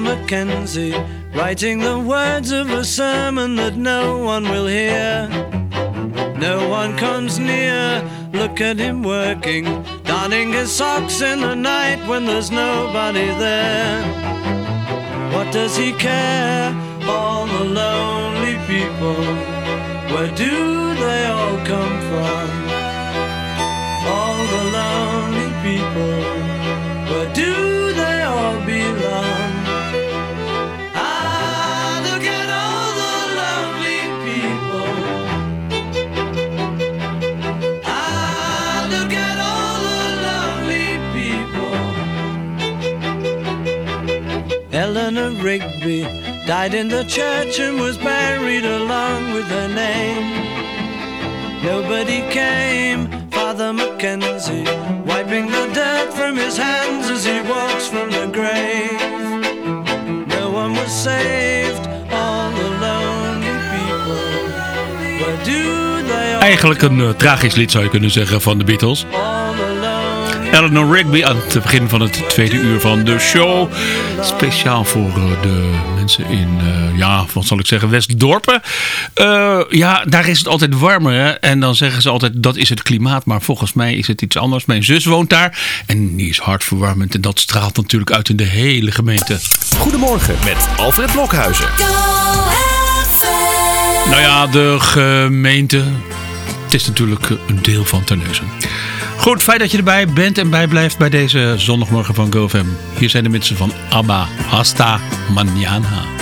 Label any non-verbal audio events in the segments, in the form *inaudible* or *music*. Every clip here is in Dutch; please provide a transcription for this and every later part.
Mackenzie, writing the words of a sermon that no one will hear. No one comes near, look at him working, darning his socks in the night when there's nobody there. What does he care? All the lonely people, where do they all come from? All the lonely people, Rigby died in the church and was buried along with her name. Nobody came, Father Mackenzie, wiping the dirt from his hands as he walks from the grave. No one was saved, all the lonely people. Where do they Eigenlijk een eh, tragisch lied zou je kunnen zeggen van de Beatles. Eleanor Rigby aan het begin van het tweede uur van de show. Speciaal voor eh, de mensen in, eh, ja, wat zal ik zeggen, Westdorpen. Eh, ja, daar is het altijd warmer. Hè? En dan zeggen ze altijd, dat is het klimaat. Maar volgens mij is het iets anders. Mijn zus woont daar en die is hartverwarmend. En dat straalt natuurlijk uit in de hele gemeente. Goedemorgen met Alfred Blokhuizen. Nou ja, de gemeente. Het is natuurlijk een deel van Terneuzen. Goed, fijn dat je erbij bent en bijblijft bij deze zondagmorgen van GoFam. Hier zijn de mensen van ABBA, Hasta Manana.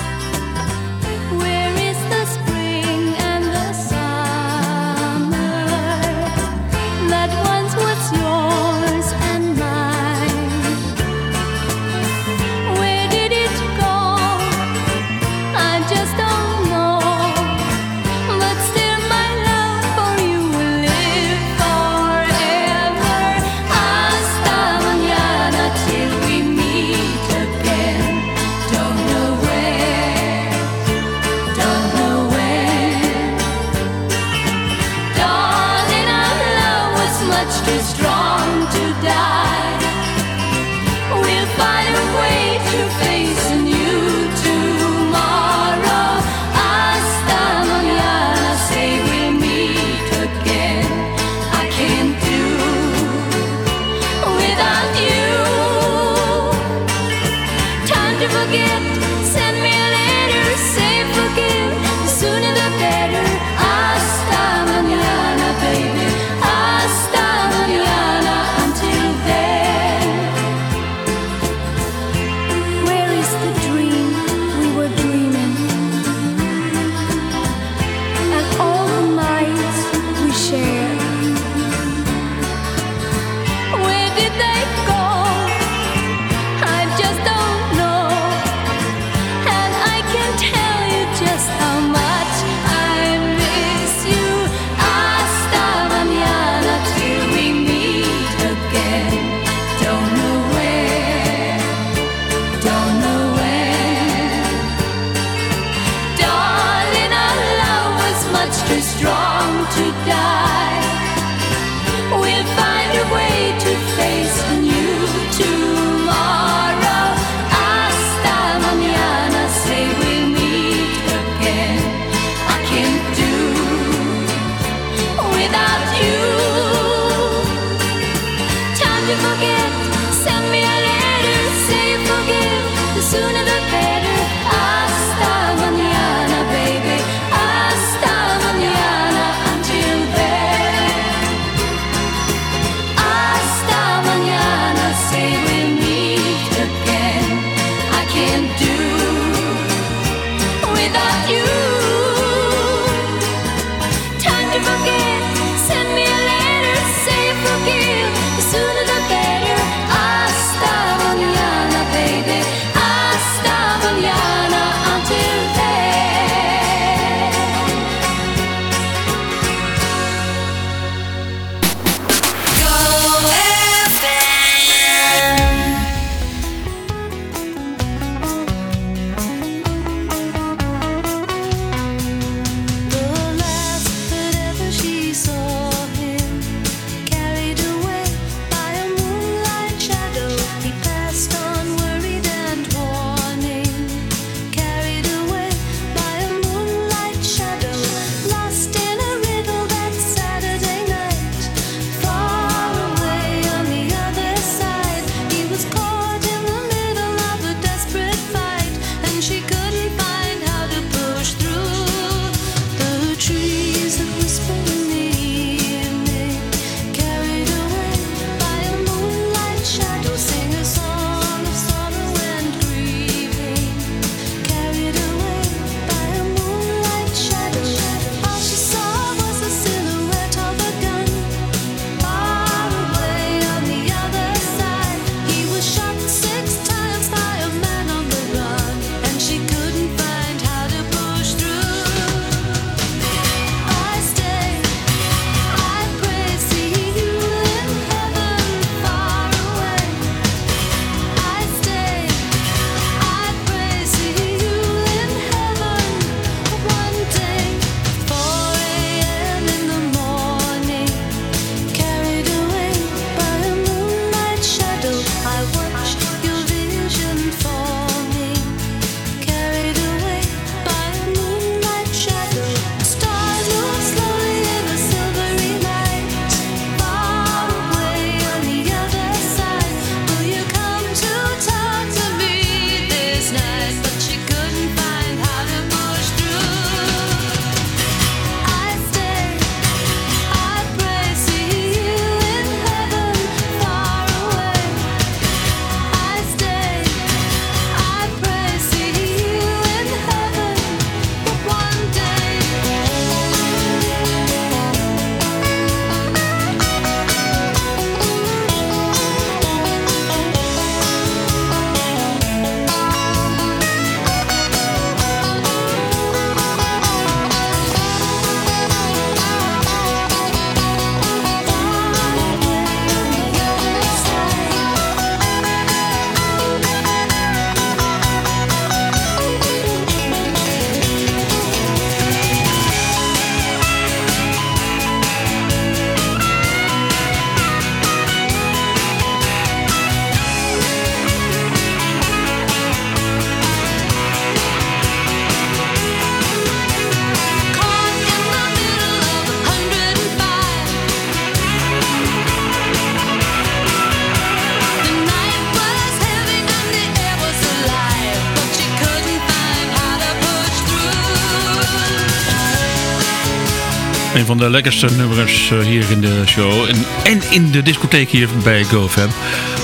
Van de lekkerste nummers eh, hier in de show. En, en in de discotheek hier bij GoFam.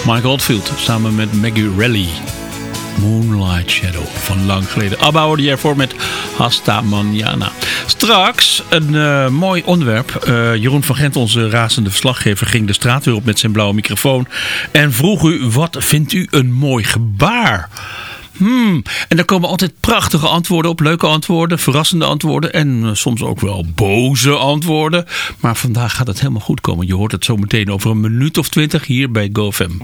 Mike Oldfield samen met Maggie Rally. Moonlight Shadow van lang geleden. ABBA hoorde je ervoor met Hasta Manana. Straks een eh, mooi onderwerp. Eh, Jeroen van Gent, onze razende verslaggever, ging de straat weer op met zijn blauwe microfoon. En vroeg u, wat vindt u een mooi gebaar? Hmm. En daar komen altijd prachtige antwoorden op. Leuke antwoorden, verrassende antwoorden. En eh, soms ook wel boze antwoorden. Maar vandaag gaat het helemaal goed komen. Je hoort het zo meteen over een minuut of twintig hier bij GoFam.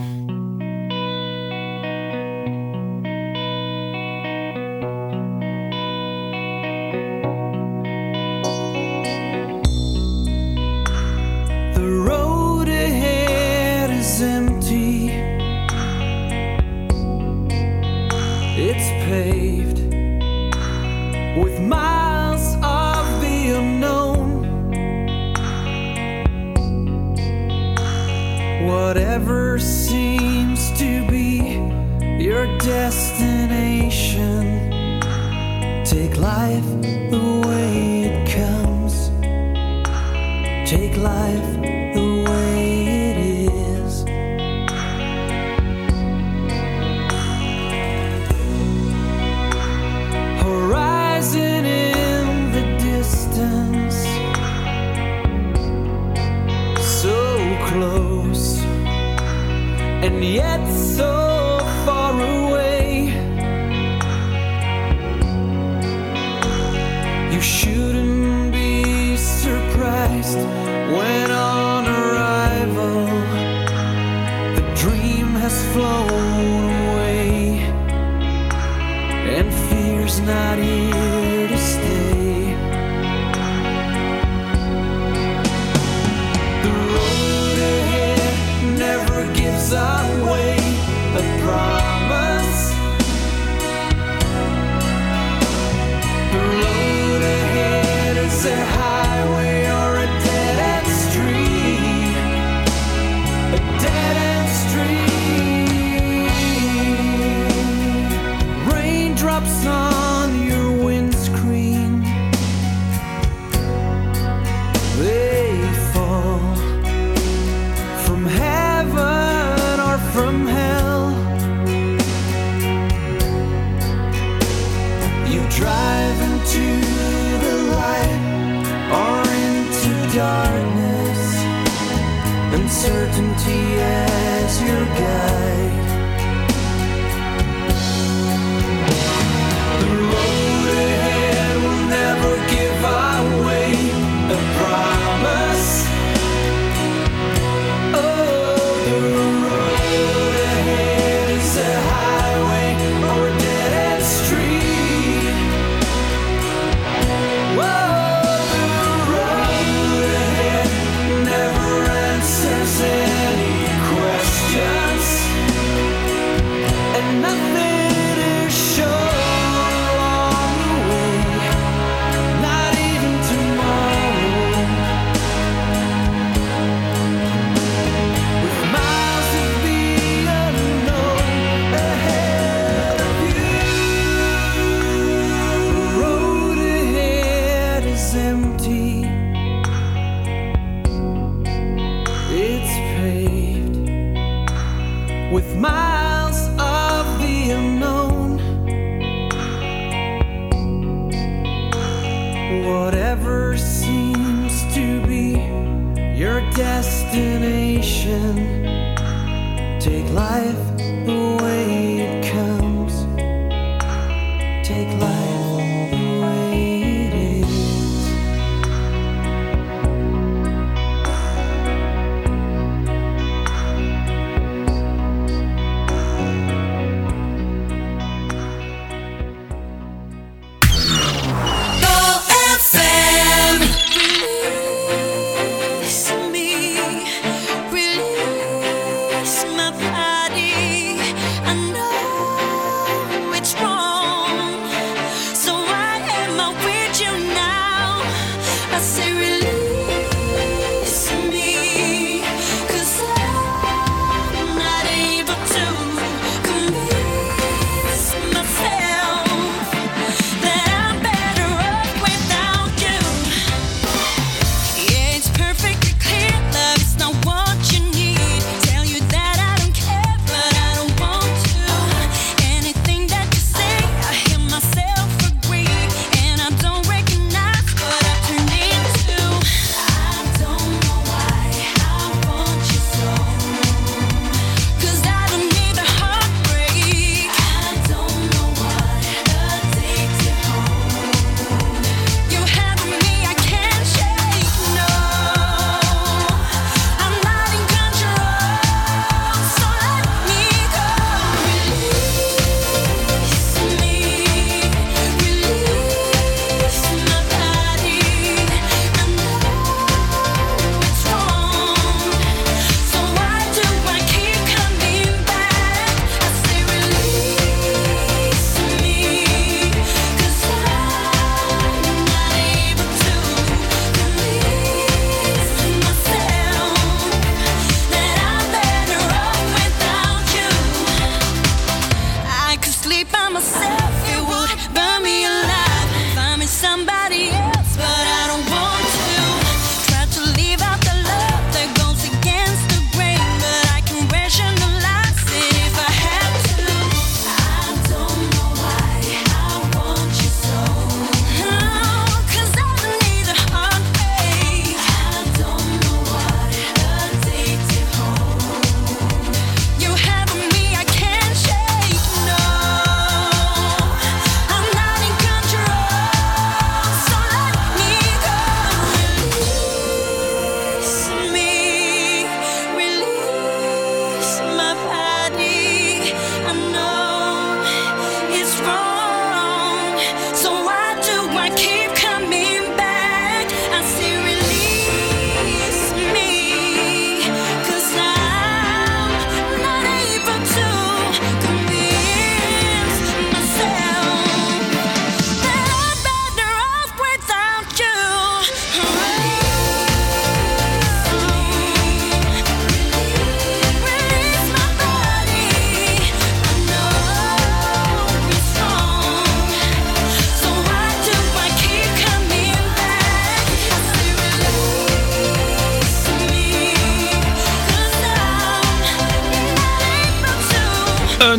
Take life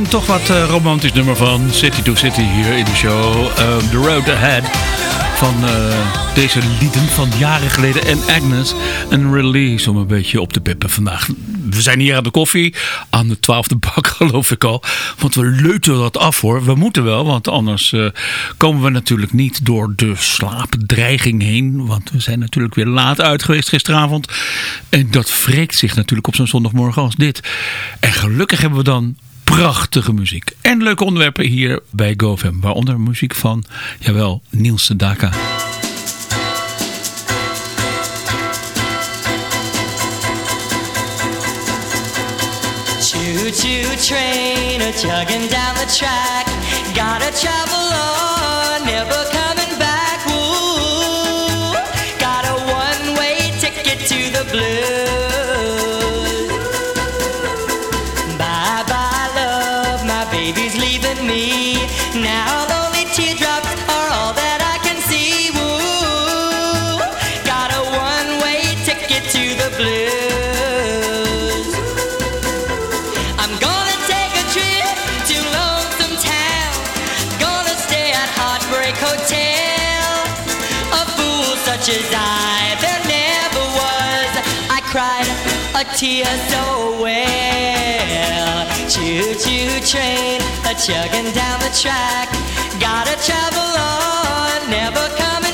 Toch wat eh, romantisch nummer van City to City hier in de show. Eh, The Road Ahead. Van eh, deze lieden van jaren geleden. En Agnes. Een release om een beetje op te pippen vandaag. We zijn hier aan de koffie. Aan de twaalfde *laughs* bak geloof ik al. Want we leuten dat af hoor. We moeten wel. Want anders eh, komen we natuurlijk niet door de slaapdreiging heen. Want we zijn natuurlijk weer laat uit geweest gisteravond. En dat wreekt zich natuurlijk op zo'n zondagmorgen als dit. En gelukkig hebben we dan prachtige muziek. En leuke onderwerpen hier bij GoFam. Waaronder muziek van, jawel, Niels Sedaka. Choo choo train a chugging down the track. Travel on, never a tear so well. Choo choo train, a chugging down the track. Gotta travel on, never coming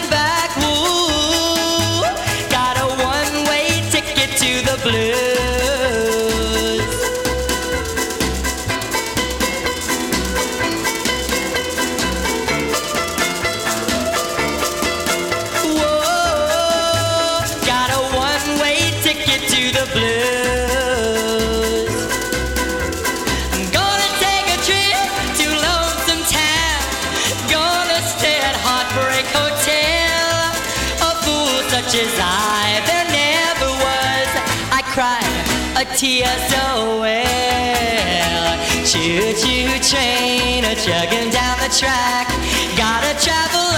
I, there never was. I cried a tear so well. Choo choo train, a chugging down the track. Gotta travel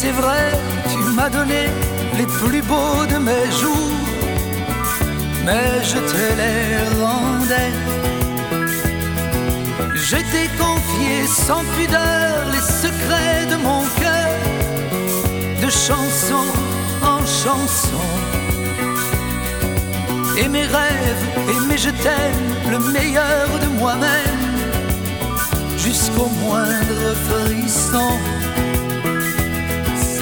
c'est vrai, tu m'as donné les plus beaux de mes jours, mais je te les rendais. Je t'ai confié sans pudeur les secrets de mon cœur, de chanson en chanson. Et mes rêves, et mes je t'aime, le meilleur de moi-même, jusqu'au moindre frisson.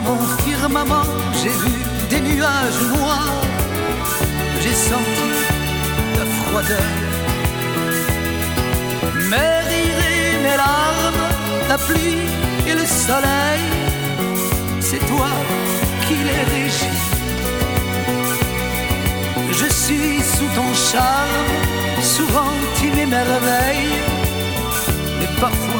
mon firmament, j'ai vu des nuages noirs. J'ai senti la froideur. Mes rires et mes larmes, la pluie et le soleil, c'est toi qui les régis. Je suis sous ton charme, souvent tu m'émerveilles, mais parfois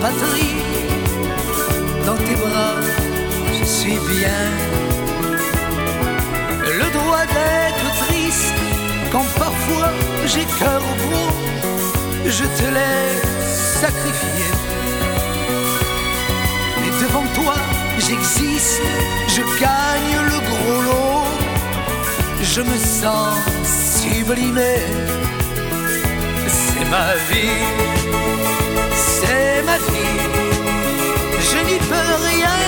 Patrie. Dans tes bras, je suis bien. Le droit d'être triste quand parfois j'ai cœur gros, je te l'ai sacrifié. Et devant toi, j'existe, je gagne le gros lot. Je me sens sublimé. C'est ma vie, c'est ma vie. Je n'y peux rien,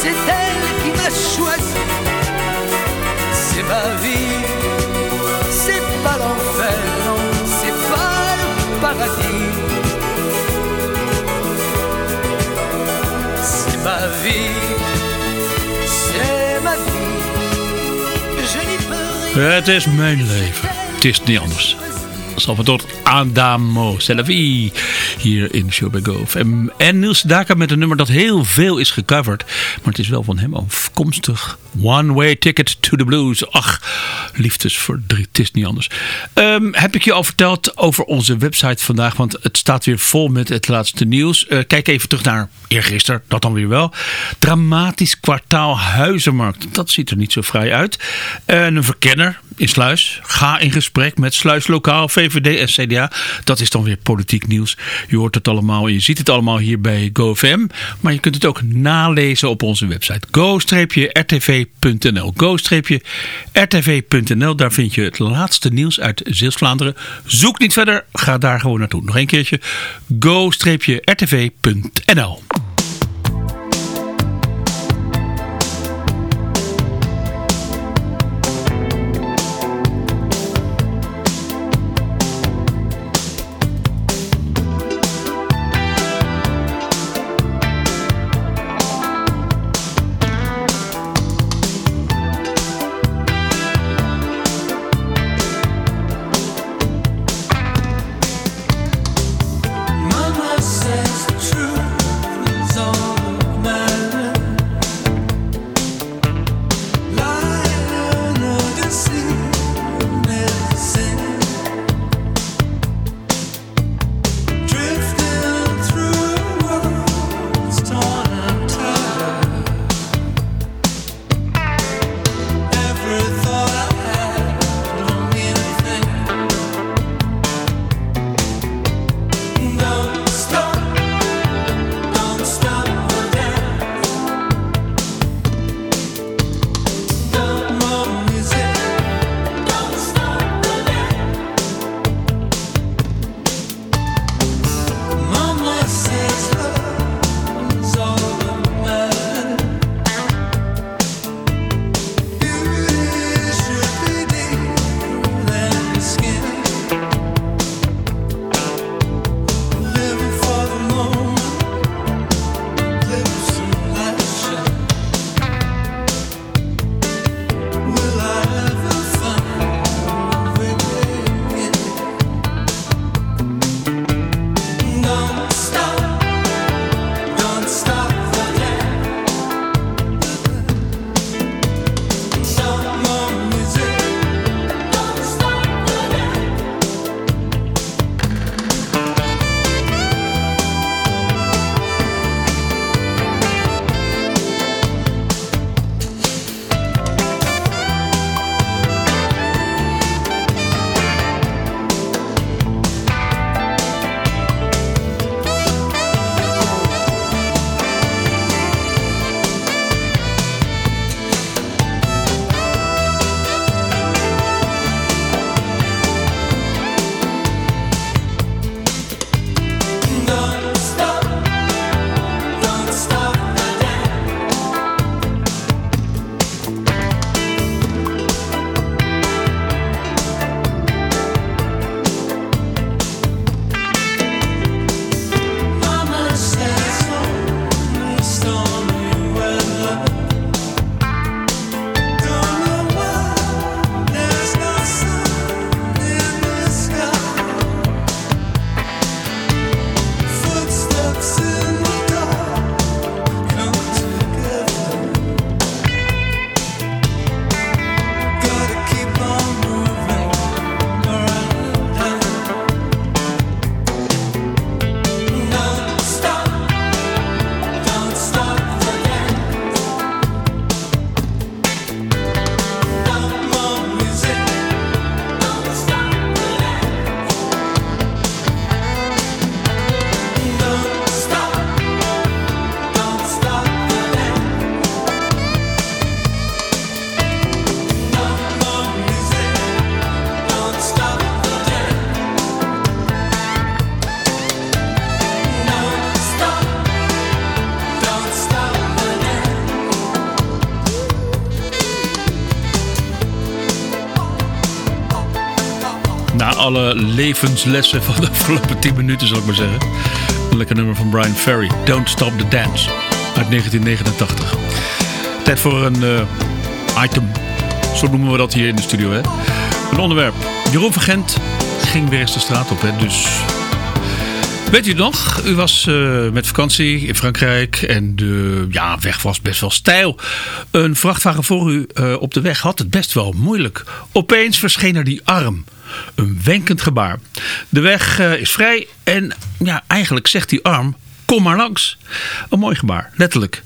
c'est elle qui m'a choisi. C'est ma vie, c'est pas l'enfer, non, c'est pas le paradis. C'est ma vie, c'est ma vie. Je n'y peux rien. Het is mijn leven. Het is niet anders. Salvador Adamo, Selavi, hier in Show by Go FM. En Niels Daka met een nummer dat heel veel is gecoverd. Maar het is wel van hem One Way Ticket to the Blues. Ach, liefdesverdriet, het is niet anders. Ehm, heb ik je al verteld over onze website vandaag? Want het staat weer vol met het laatste nieuws. Eh, kijk even terug naar eergisteren, dat dan weer wel. Dramatisch kwartaal Huizenmarkt. Dat ziet er niet zo vrij uit. En een verkenner in Sluis. Ga in gesprek met Sluis Lokaal, VVD en CDA. Dat is dan weer politiek nieuws. Je hoort het allemaal je ziet het allemaal hier bij GoFM. Maar je kunt het ook nalezen op onze website. go-rtv.nl go-rtv.nl Daar vind je het laatste nieuws uit Zeeuws-Vlaanderen. Zoek niet verder, ga daar gewoon naartoe. Nog een keertje. go-rtv.nl levenslessen *laughs* van de afgelopen 10 minuten, zal ik maar zeggen. Een lekker nummer van Brian Ferry. Don't Stop the Dance. Uit 1989. Tijd voor een eh, item. Zo noemen we dat hier in de studio. Hè? Een onderwerp. Jeroen van Gent ging weer eens de straat op. Hè? Dus Weet u nog? U was eh, met vakantie in Frankrijk en de ja, weg was best wel steil. Een vrachtwagen voor u eh, op de weg had het best wel moeilijk. Opeens verscheen er die arm. Een wenkend gebaar. De weg eh, is vrij en ja, eigenlijk zegt die arm, kom maar langs. Een mooi gebaar, letterlijk.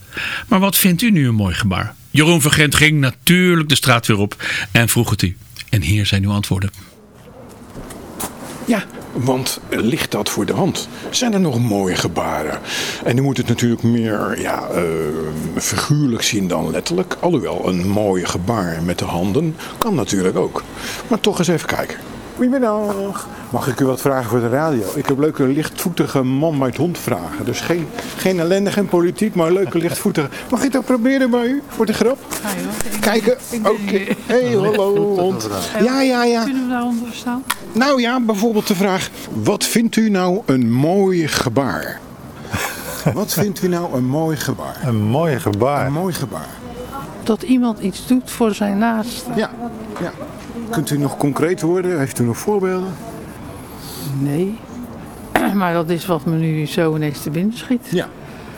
Maar wat vindt u nu een mooi gebaar? Jeroen van Gent ging natuurlijk de straat weer op en vroeg het u. En hier zijn uw antwoorden. Ja, want ligt dat voor de hand? Zijn er nog mooie gebaren? En nu moet het natuurlijk meer ja, eh, figuurlijk zien dan letterlijk. Alhoewel, een mooie gebaar met de handen kan natuurlijk ook. Maar toch eens even kijken. Goedemiddag. Mag ik u wat vragen voor de radio? Ik heb leuke lichtvoetige man met hond vragen. Dus geen, geen ellende, geen politiek, maar leuke lichtvoetige. Mag ik dat proberen bij u? Voor de grap? Kijken. Oké. Hey, hallo hond. Ja, ja, ja. Kunnen we daaronder staan? Nou ja, bijvoorbeeld de vraag: wat vindt u nou een mooi gebaar? Wat vindt u nou een mooi gebaar? Een mooi gebaar. Een mooi gebaar. Dat iemand iets doet voor zijn naaste. Ja, ja. Kunt u nog concreet worden? Heeft u nog voorbeelden? Nee. *clears throat* Maar dat is wat me nu zo ineens te binnen schiet. Ja.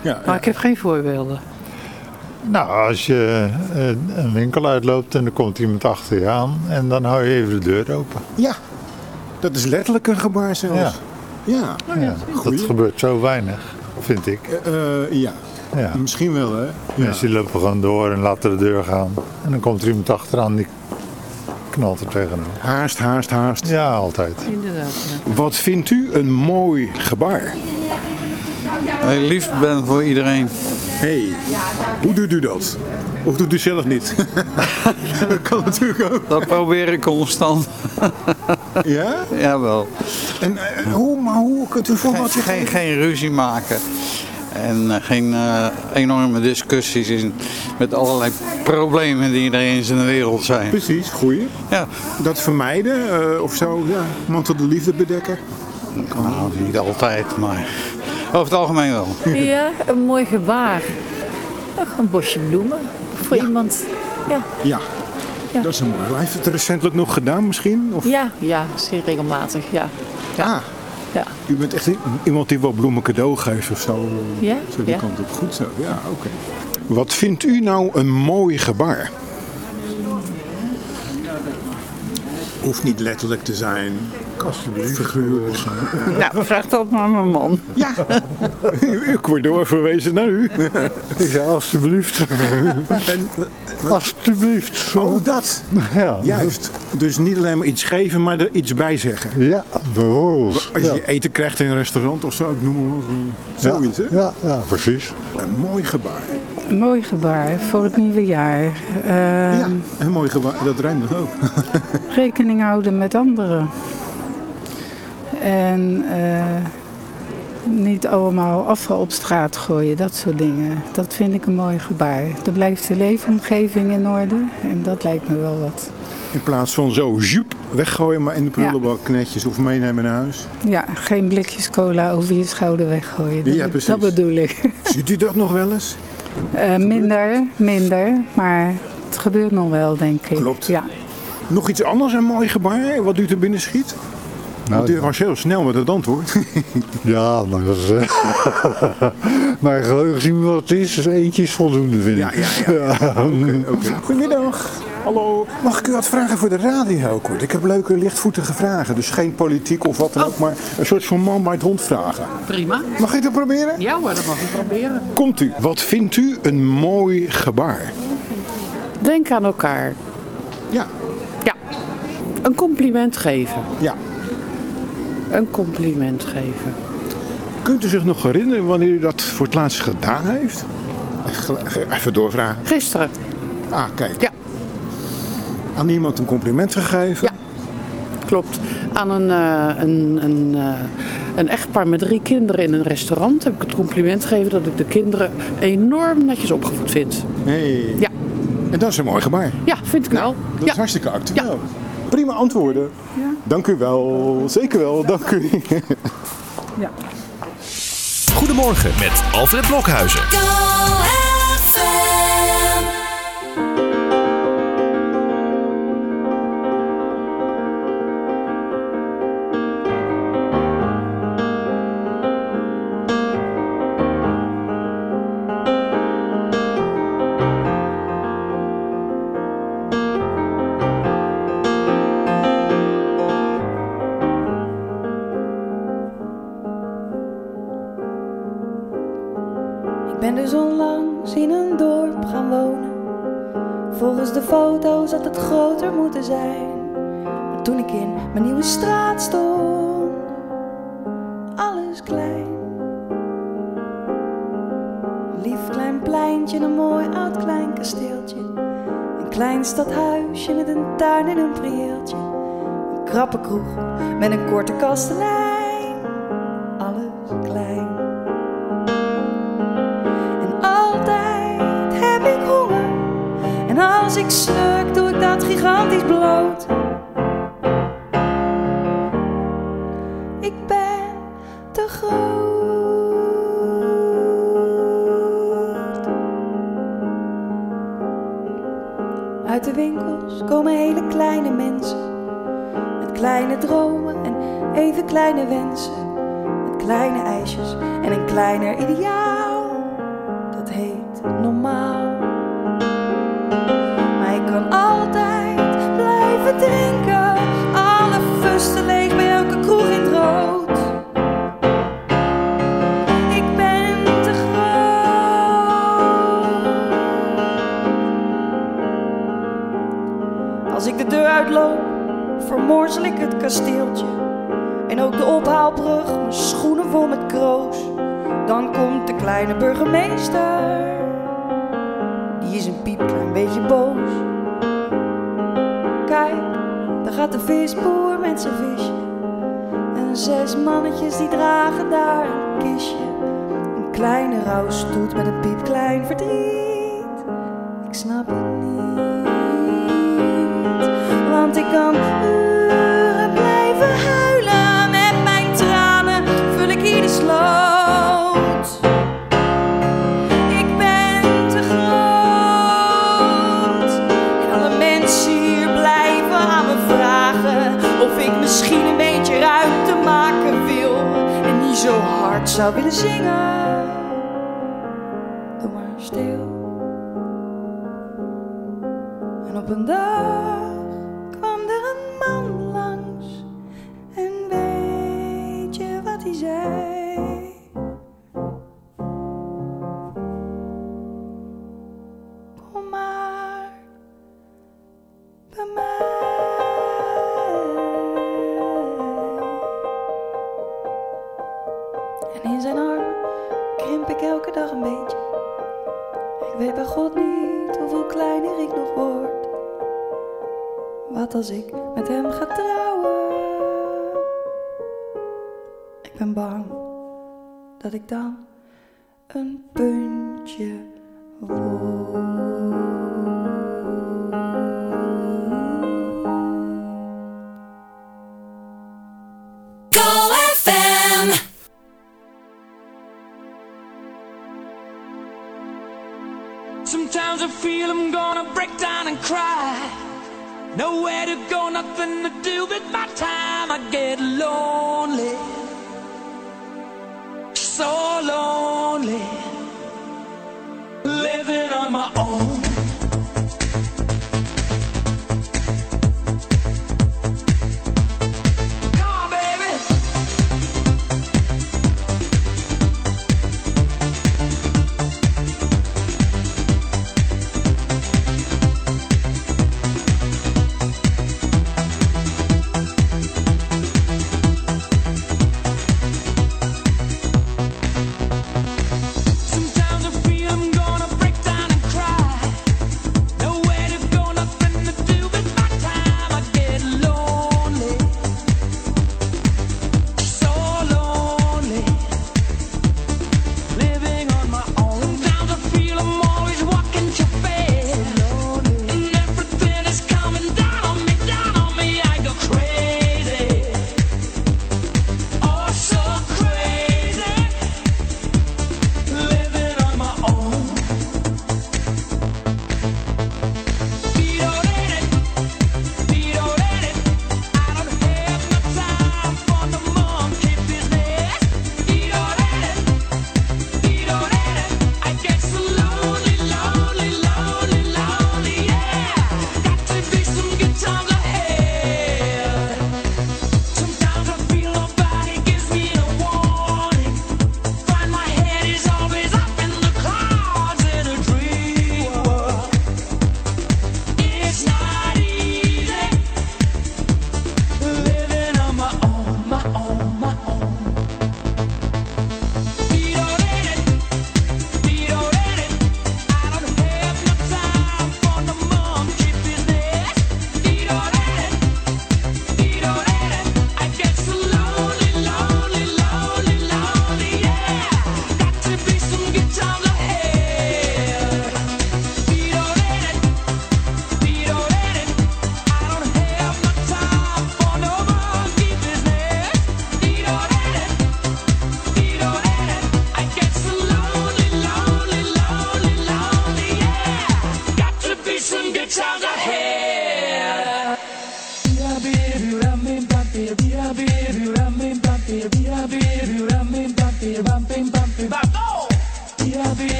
ja, Maar ja. ik heb geen voorbeelden. Nou, als je eh, een winkel uitloopt en er komt iemand achter je aan en dan hou je even de deur open. Ja. Dat is letterlijk een gebaar zelfs. Ja. Ja. Ja, dat Goeie. gebeurt zo weinig, vind ik. Eh, eh, ja. Ja. Misschien wel, hè? Ja. Mensen lopen gewoon door en laten de deur gaan. En dan komt er iemand achteraan die knalt er tegenaan. Haast, haast, haast. Ja, altijd. Inderdaad. Ja. Wat vindt u een mooi gebaar? Heel lief ben voor iedereen. hey, hoe doet u dat? Of doet u zelf niet? *laughs* dat kan natuurlijk ook. Dat probeer ik constant. *laughs* Ja? Jawel. En eh, hoe, maar hoe kunt u voorbeeld Geen, geen, geen ruzie maken. En eh, geen eh, enorme discussies in, met allerlei problemen die er in zijn wereld zijn. Precies, goeie. Ja, Dat vermijden eh, of zo, ja. Mantel de liefde bedekken. nou, niet altijd, maar over het algemeen wel. Ja, een mooi gebaar. Ach, een bosje bloemen. Voor iemand. Ja, Ja. Ja. Dat is een mooi. Heeft het recentelijk nog gedaan misschien? Of? ja, ja, zeer regelmatig. Ja. Ah, Ja. u bent echt iemand die wel bloemen cadeau geeft of zo. Ja, Zo die ja. kant op. Goed zo, ja, oké. Wat vindt u nou een mooi gebaar? Hoeft niet letterlijk te zijn. Figuurlijk. *laughs* Nou, vraag dat maar mijn man. Ja, *laughs* ik word doorverwezen naar u. Ik zei alsjeblieft. En, Alsjeblieft. oh, dat. Ja. Juist. Dus niet alleen maar iets geven, maar er iets bij zeggen. Ja, bijvoorbeeld. Als Ja. je eten krijgt in een restaurant of zo, ik noem maar wat. Zoiets, hè? Ja, ja, precies. Een mooi gebaar. Een mooi gebaar voor het nieuwe jaar. Eh, Ja, een mooi gebaar. Dat toch ook? *laughs* Rekening houden met anderen. En eh, niet allemaal afval op straat gooien, dat soort dingen. Dat vind ik een mooi gebaar. Dan blijft de leefomgeving in orde en dat lijkt me wel wat. In plaats van zo joep, weggooien, maar in de prullenbak netjes of meenemen naar huis. Ja, geen blikjes cola over je schouder weggooien. Dat, Ja, precies. dat bedoel ik. Ziet u dat nog wel eens? Eh, minder, minder, maar het gebeurt nog wel, denk ik. Klopt. Ja. Nog iets anders, een mooi gebaar, wat u te binnen schiet? Want u was heel snel met het antwoord. *laughs* Ja, maar dat is... eh, *laughs* maar geheugen zien we wat het is. Dus eentje is voldoende, vind ik. Ja, ja, ja. *laughs* Oké. Goedemiddag. Hallo. Mag ik u wat vragen voor de radio kort? Ik heb leuke lichtvoetige vragen. Dus geen politiek of wat dan ook, maar een soort van man bij het hond vragen. Prima. Mag ik dat proberen? Ja hoor, dat mag ik proberen. Komt u. Wat vindt u een mooi gebaar? Denk aan elkaar. Ja. Ja. Een compliment geven. Ja. Een compliment geven. Kunt u zich nog herinneren wanneer u dat voor het laatst gedaan heeft? Even doorvragen. Gisteren. Ah, kijk. Ja aan iemand een compliment gegeven? Ja, klopt. Aan een, uh, een, een, eh, een echtpaar met drie kinderen in een restaurant heb ik het compliment gegeven dat ik de kinderen enorm netjes opgevoed vind. Hey. Ja. En dat is een mooi gebaar. Ja, vind ik wel. Dat ja. is hartstikke actueel. Prima antwoorden. Ja. Dank u wel. Zeker wel, dank u. *laughs* Ja. Goedemorgen met Alfred Blokhuizen. met een korte kastelein. kleine wensen. dat als ik met hem ga trouwen, ik ben bang dat ik dan een puntje word.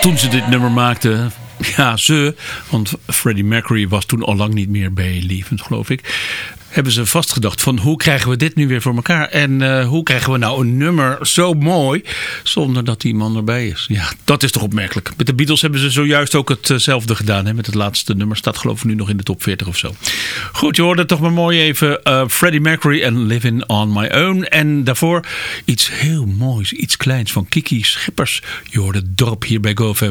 Toen ze dit nummer maakten, ja ze, want Freddie Mercury was toen al lang niet meer bij Levend geloof ik. Hebben ze vastgedacht van hoe krijgen we dit nu weer voor elkaar? En eh, hoe krijgen we nou een nummer zo mooi zonder dat die man erbij is? Ja, dat is toch opmerkelijk. Met de Beatles hebben ze zojuist ook hetzelfde gedaan. Hè? Met het laatste nummer staat geloof ik nu nog in de top 40 of zo. Goed, je hoorde toch maar mooi even eh, Freddie Mercury en Living on My Own. En daarvoor iets heel moois, iets kleins van Kiki Schippers. Je hoorde Dorp hier bij GoFam.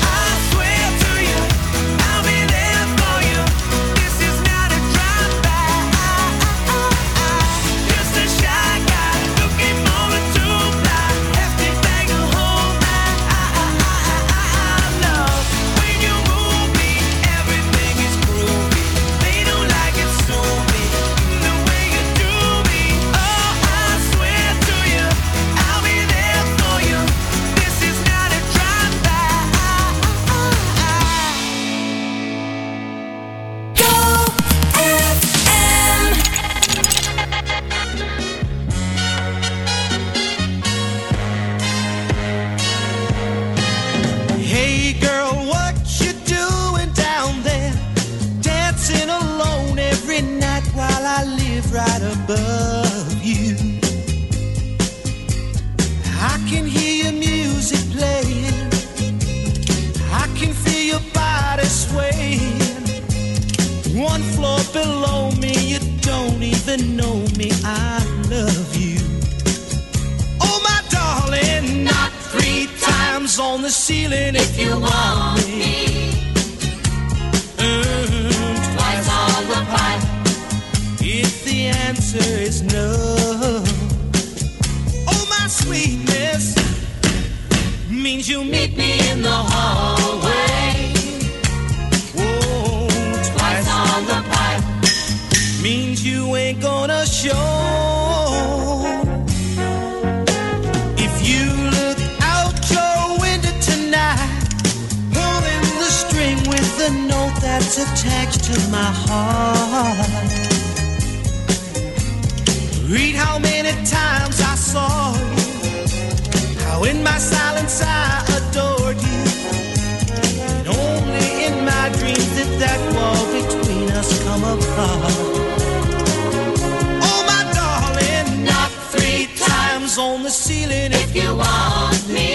on the ceiling if you want me.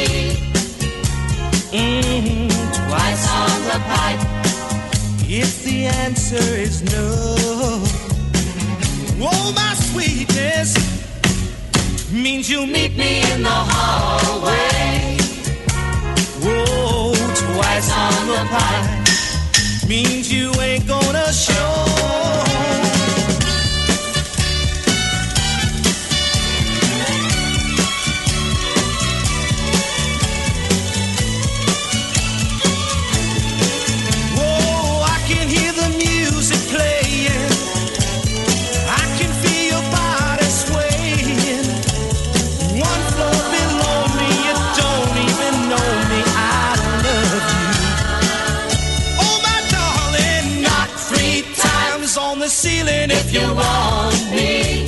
Mhm, twice on the pipe. If the answer is no, oh my sweetness means you'll meet me in the hallway. Whoa, twice on the pipe means you ain't gonna show. Want me.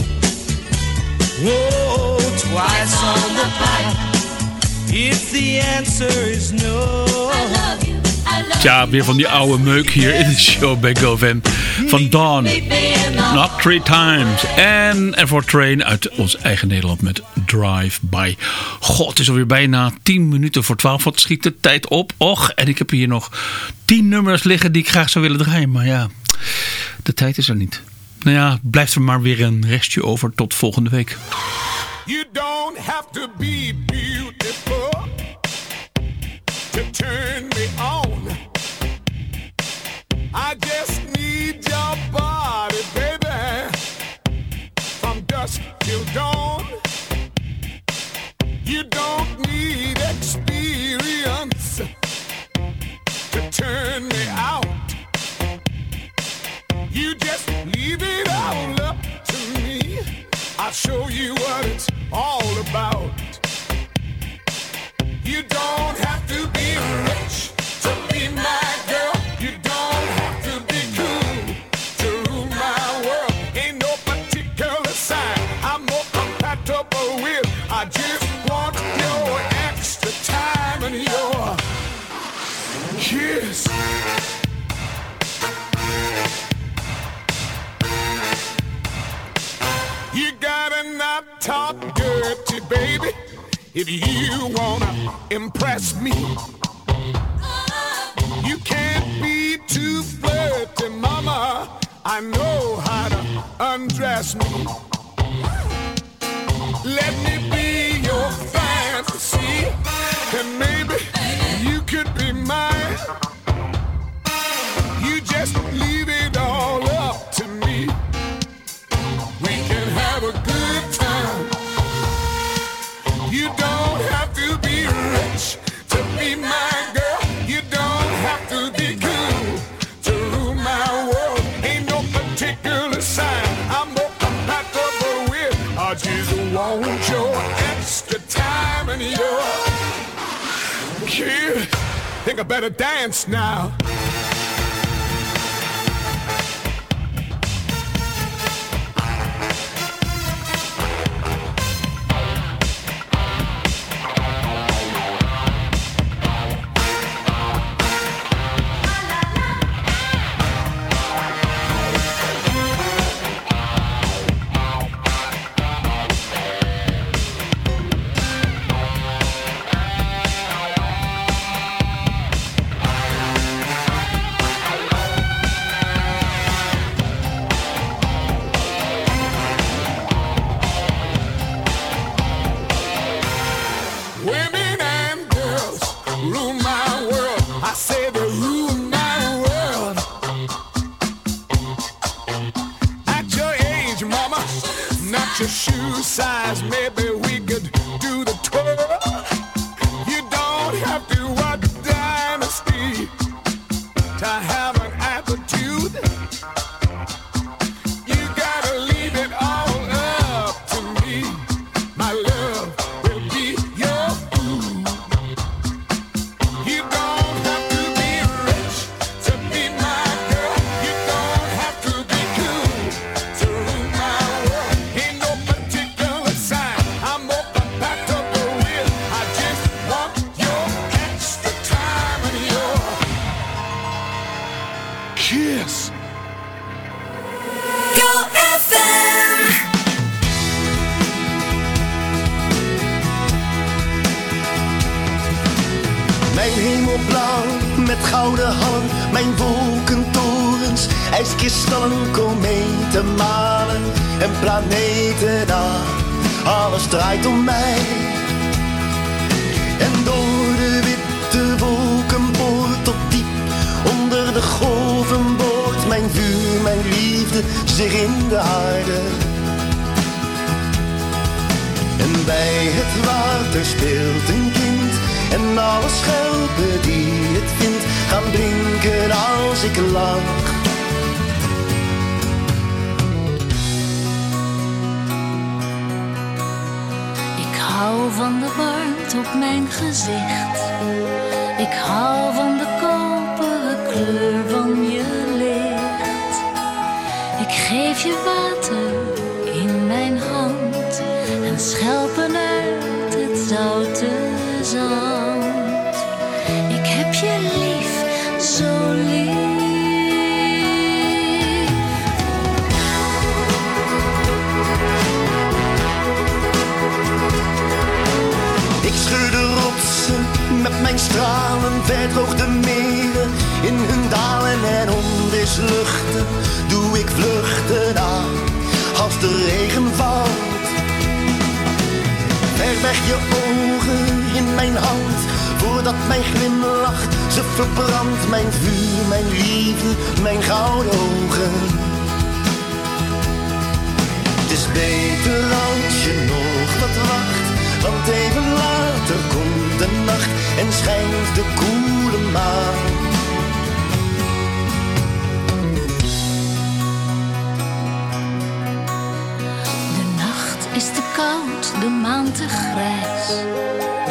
Whoa, twice on the pipe. If the answer is no, I love you. Tja, weer van die oude meuk hier in de show bij GoFam. Van Dawn. Not three times. En Ervoor Train uit ons eigen Nederland met Drive By. God, het is alweer bijna 10 minuten voor 12. Wat schiet de tijd op? Och, en ik heb hier nog 10 nummers liggen die ik graag zou willen draaien. Maar ja, de tijd is er niet. Nou ja, blijft er maar weer een restje over tot volgende week. You don't have to be beautiful to turn me on. I just need your body, baby, from dusk till dawn. You don't need experience de aarde. En bij het water speelt een kind en alle schelpen die het vindt gaan drinken als ik lach. Ik hou van de warmte op mijn gezicht. Ik hou van de koperen kleur van je geef je water in mijn hand en schelpen uit het zoute zand. Ik heb je lief, zo lief. Ik scheur de rotsen met mijn stralen, verdroog de meren in hun dalen en onweersluchten vluchten aan als de regen valt. Ver weg je ogen in mijn hand, voordat mijn glimlach ze verbrandt. Mijn vuur, mijn liefde, mijn gouden ogen. Het is beter als je nog wat wacht, want even later komt de nacht en schijnt de koele maan. Koud, de maan te grijs.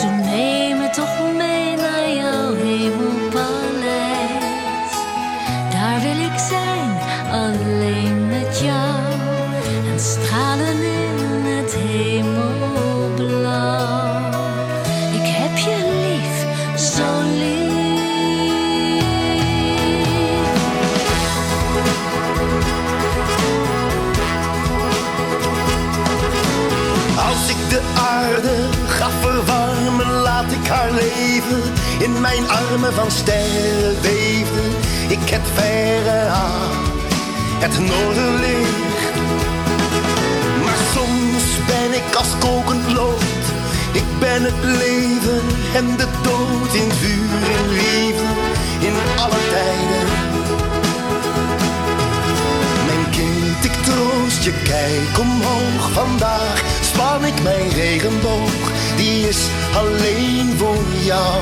Toen neem me toch mee armen van sterren weefde ik het verre aan, het noorderlicht. Maar soms ben ik als kokend lood. Ik ben het leven en de dood in vuur, in liefde, in alle tijden. Mijn kind, ik troost je, kijk omhoog. Vandaag span ik mijn regenboog, die is alleen voor jou.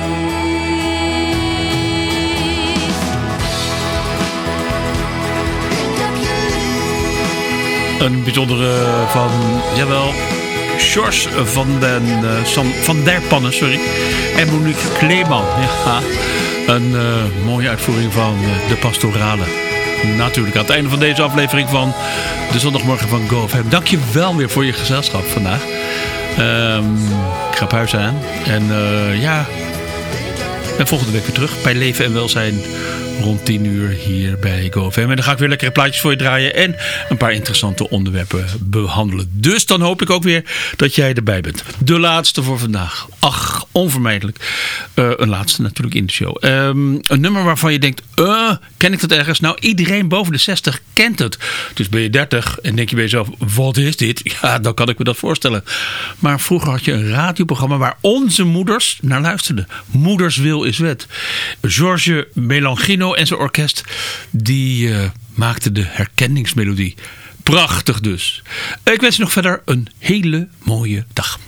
Een bijzondere van, jawel, Sjors van, den, eh, van der Pannen, sorry. En Monique Kleeman. Ja, een eh, mooie uitvoering van eh, de pastorale. Natuurlijk aan het einde van deze aflevering van de zondagmorgen van GoFM. Dank je wel weer voor je gezelschap vandaag. Ehm, ik ga op huis aan. En ja, ben volgende week weer terug bij Leven en Welzijn rond 10 uur hier bij GoFM. En dan ga ik weer lekkere plaatjes voor je draaien en een paar interessante onderwerpen behandelen. Dus dan hoop ik ook weer dat jij erbij bent. De laatste voor vandaag. Ach, onvermijdelijk. Eh, een laatste natuurlijk in de show. Ehm, een nummer waarvan je denkt, eh, ken ik dat ergens? Nou, iedereen boven de 60 kent het. Dus ben je 30 en denk je bij jezelf, wat is dit? *laughs* Ja, dan kan ik me dat voorstellen. Maar vroeger had je een radioprogramma waar onze moeders naar luisterden. Moeders wil is wet. George Melangino en zijn orkest, die eh, maakten de herkenningsmelodie. Prachtig dus. Ik wens je nog verder een hele mooie dag.